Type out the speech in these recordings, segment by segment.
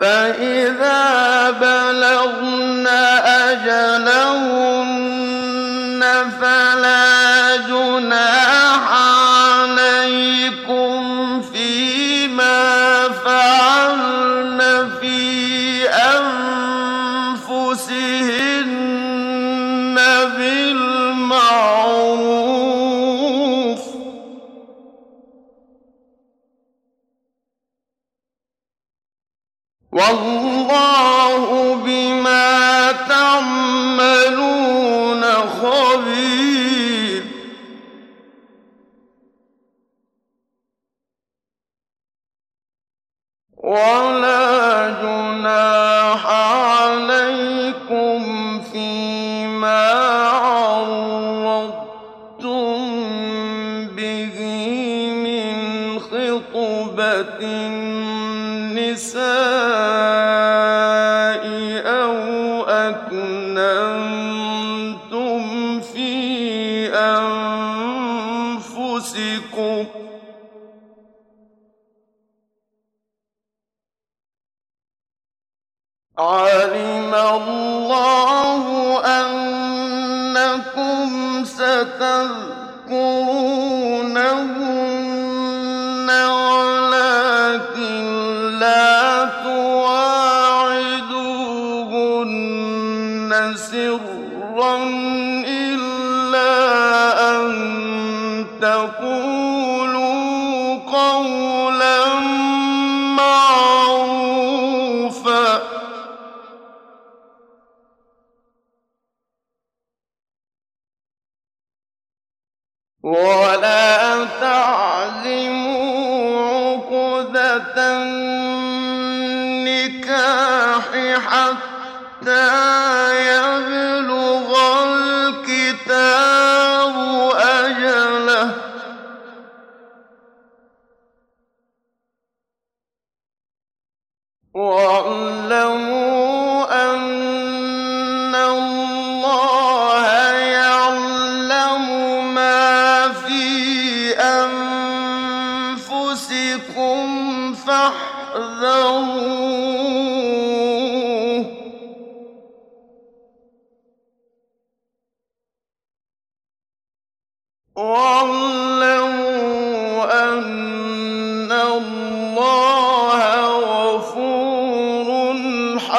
فَإِذَا بَلَغْنَ أَجَلَهُنَّ وَاللَّهُ بِمَا تَعْمَلُونَ خَبِيرٌ. وَلَا جُنَاحَ عَلَيْكُمْ فِيمَا عَرَّضْتُم بِهِ مِنْ خِطْبَةِ النِّسَاءِ. فِي أَنفُسِكُمْ ۚ. عَلِمَ اللَّهُ أَنَّكُمْ سَتَذْكُرُونَهُنَّ وَلَٰكِن لَّا تُوَاعِدُوهُنَّ سِرًّا تَقُولُوا قَوْلًا مَّعْرُوفًا ۚ. وَلَا تَعْزِمُوا عُقْدَةَ النِّكَاحِ حَتَّىٰ يَبْلُغَ وَاعْلَمُوا أَنَّ اللَّهَ يَعْلَمُ مَا فِي أَنفُسِكُمْ فَاحْذَرُوهُ ۚ.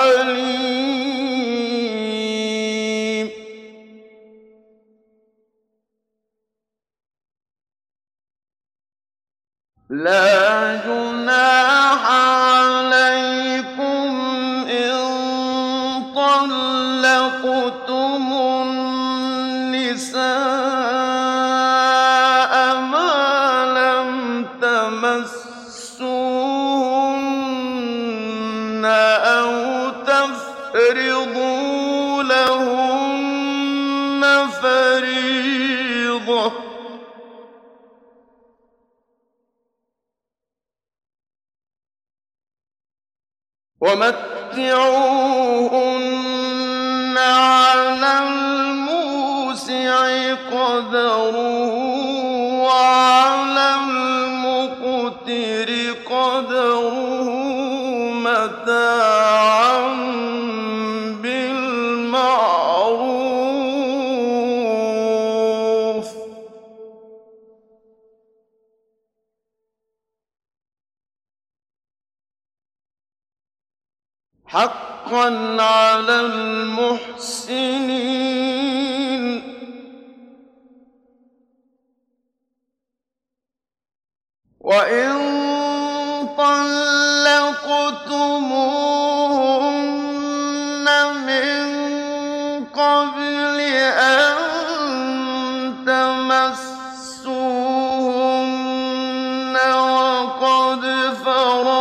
حَلِيمٌ لَّا جُنَاحَ عَلَيْكُمْ إِن طَلَّقْتُمُ النِّسَاءَ مَا لَمْ تَمَسُّوهُنَّ وَمَتِّعُوهُنَّ عَلَى الْمُوسِعِ قَدَرُهُ حَقًّا عَلَى الْمُحْسِنِينَ. وَإِن طَلَّقْتُمُوهُنَّ مِن قَبْلِ أَن تَمَسُّوهُنَّ وَقَدْ فَرَضْتُمْ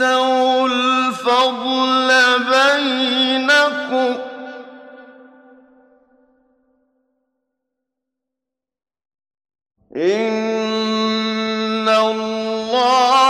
تنسوا إن الله